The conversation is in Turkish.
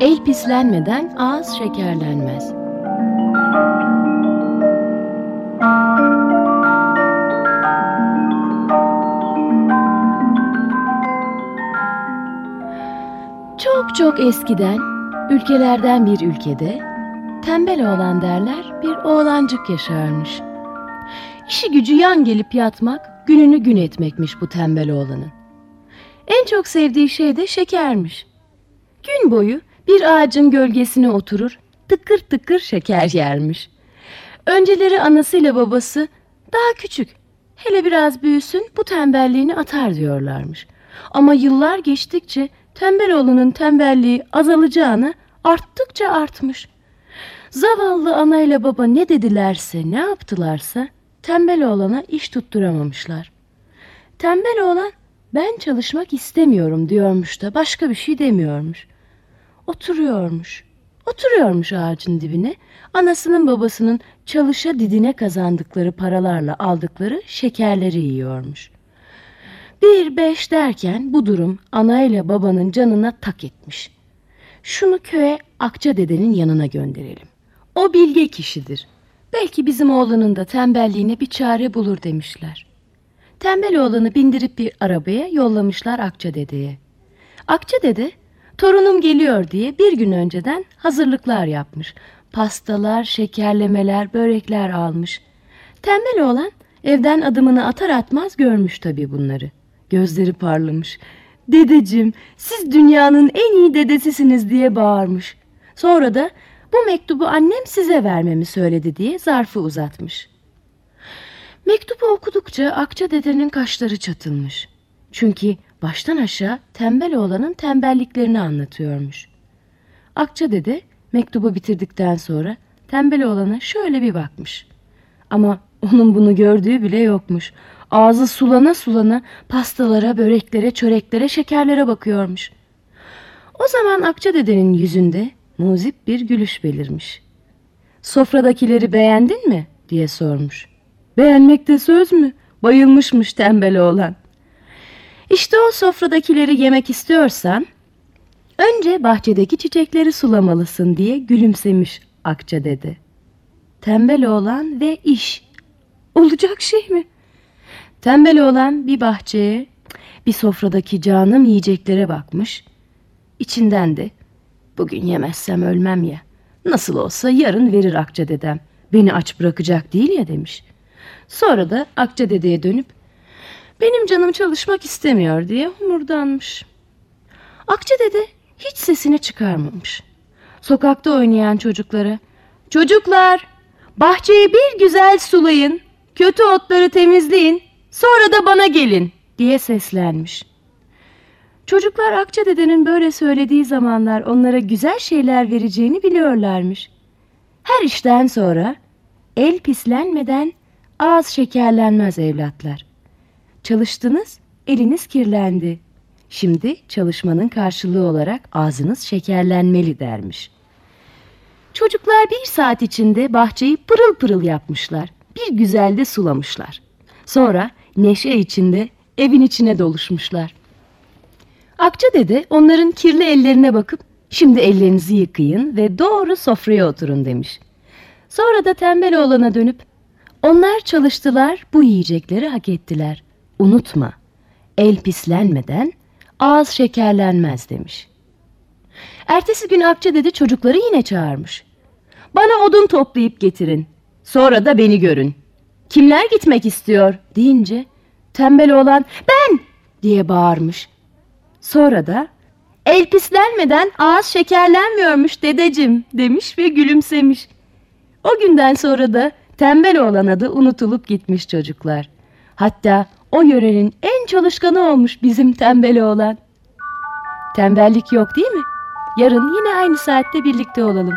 El pislenmeden ağız şekerlenmez. Çok çok eskiden ülkelerden bir ülkede tembel oğlan derler bir oğlancık yaşarmış. İşi gücü yan gelip yatmak, gününü gün etmekmiş bu tembel oğlanın. En çok sevdiği şey de şekermiş. Gün boyu bir ağacın gölgesine oturur, tıkır tıkır şeker yermiş. Önceleri anasıyla babası daha küçük, hele biraz büyüsün bu tembelliğini atar diyorlarmış. Ama yıllar geçtikçe tembel oğlanın tembelliği azalacağını arttıkça artmış. Zavallı anayla baba ne dedilerse ne yaptılarsa tembel oğlana iş tutturamamışlar. Tembel oğlan ben çalışmak istemiyorum diyormuş da başka bir şey demiyormuş. Oturuyormuş. Oturuyormuş ağacın dibine. Anasının babasının çalışa didine kazandıkları paralarla aldıkları şekerleri yiyormuş. Bir beş derken bu durum anayla babanın canına tak etmiş. Şunu köye Akça dedenin yanına gönderelim. O bilge kişidir. Belki bizim oğlanın da tembelliğine bir çare bulur demişler. Tembel oğlanı bindirip bir arabaya yollamışlar Akça dedeye. Akça dede torunum geliyor diye bir gün önceden hazırlıklar yapmış. Pastalar, şekerlemeler, börekler almış. Tembel oğlan evden adımını atar atmaz görmüş tabii bunları. Gözleri parlamış. Dedeciğim siz dünyanın en iyi dedesisiniz diye bağırmış. Sonra da bu mektubu annem size vermemi söyledi diye zarfı uzatmış. Mektubu okudukça Akça dedenin kaşları çatılmış. Çünkü baştan aşağı tembel oğlanın tembelliklerini anlatıyormuş. Akça dede mektubu bitirdikten sonra tembel oğlana şöyle bir bakmış. Ama onun bunu gördüğü bile yokmuş. Ağzı sulana sulana pastalara, böreklere, çöreklere, şekerlere bakıyormuş. O zaman Akça dedenin yüzünde muzip bir gülüş belirmiş. Sofradakileri beğendin mi? diye sormuş. Beğenmekte söz mü? Bayılmışmış tembel oğlan. İşte o sofradakileri yemek istiyorsan önce bahçedeki çiçekleri sulamalısın diye gülümsemiş Akça dede. Tembel oğlan ve iş. Olacak şey mi? Tembel oğlan bir bahçeye, bir sofradaki canım yiyeceklere bakmış. İçinden de bugün yemezsem ölmem ya. Nasıl olsa yarın verir Akça dedem. Beni aç bırakacak değil ya demiş. Sonra da Akça dedeye dönüp benim canım çalışmak istemiyor diye humurdanmış. Akça dede hiç sesini çıkarmamış. Sokakta oynayan çocuklara çocuklar bahçeyi bir güzel sulayın, kötü otları temizleyin, sonra da bana gelin diye seslenmiş. Çocuklar Akça dedenin böyle söylediği zamanlar onlara güzel şeyler vereceğini biliyorlarmış. Her işten sonra el pislenmeden ağız şekerlenmez evlatlar. Çalıştınız, eliniz kirlendi. Şimdi çalışmanın karşılığı olarak ağzınız şekerlenmeli dermiş. Çocuklar bir saat içinde bahçeyi pırıl pırıl yapmışlar. Bir güzel de sulamışlar. Sonra neşe içinde evin içine doluşmuşlar. Akça dede onların kirli ellerine bakıp şimdi ellerinizi yıkayın ve doğru sofraya oturun demiş. Sonra da tembel oğlana dönüp onlar çalıştılar bu yiyecekleri hak ettiler. Unutma el pislenmeden ağız şekerlenmez demiş. Ertesi gün Akça dede çocukları yine çağırmış. Bana odun toplayıp getirin. Sonra da beni görün. Kimler gitmek istiyor deyince tembel olan ben diye bağırmış. Sonra da el pislenmeden ağız şekerlenmiyormuş dedecim demiş ve gülümsemiş. O günden sonra da tembel olan adı unutulup gitmiş çocuklar. Hatta o yörenin en çalışkanı olmuş bizim tembel oğlan. Tembellik yok değil mi? Yarın yine aynı saatte birlikte olalım.